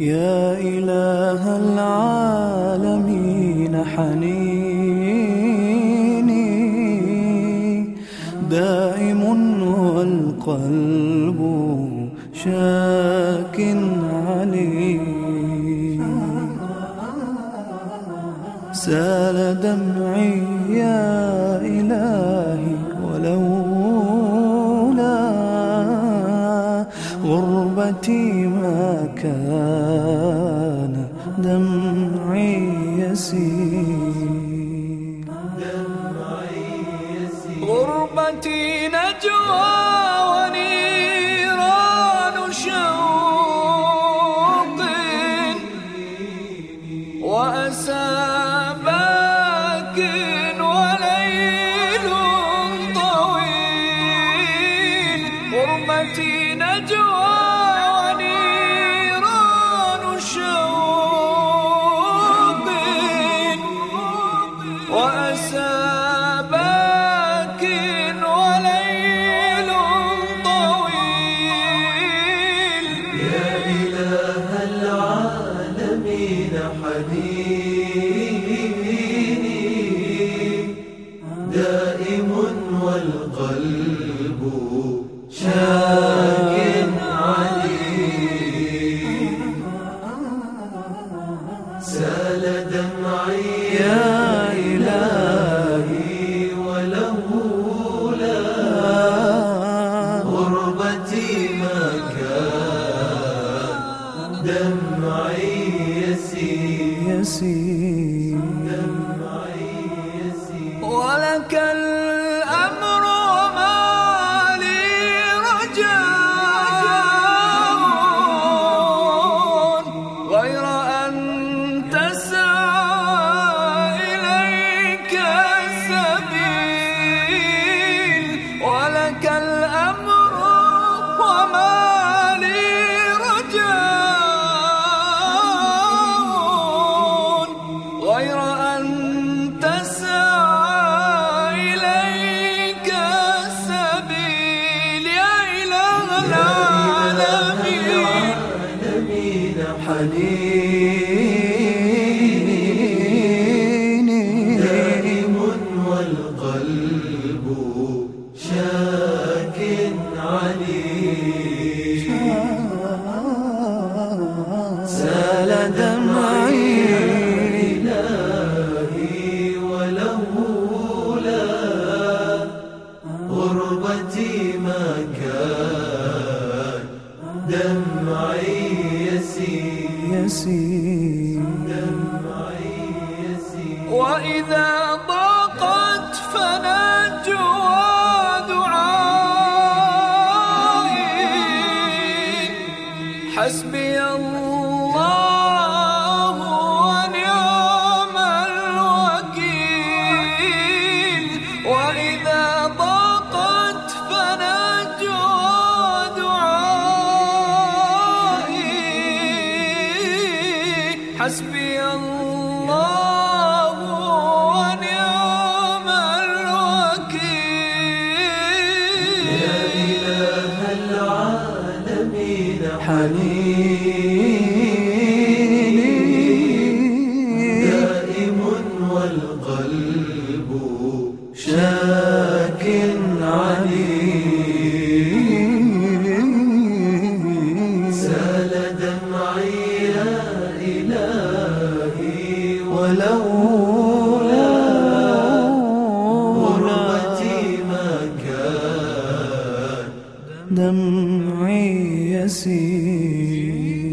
يا إله العالمين حنيني. دائم والقلب شاك علي. سال دمعي يا إلهي. غربتي ما كان دمعي يسير. غربتي نجوى ونيران شوق وأسى باك حنيني دائم والقلب شاك علي سال دمعي يا رجاء غير أن تسعى إليك السبيل يا إله العالمين. حنيني دائم والقلب شاك دمعي دمعي وإذا ضاقت فنجوى دعائي حسبي الله حسبي الله ونعم الوكيل. يا إله العالمين حنيني دائم والقلب شاك علي ولولا غربتي ما كان. دمعي يسير.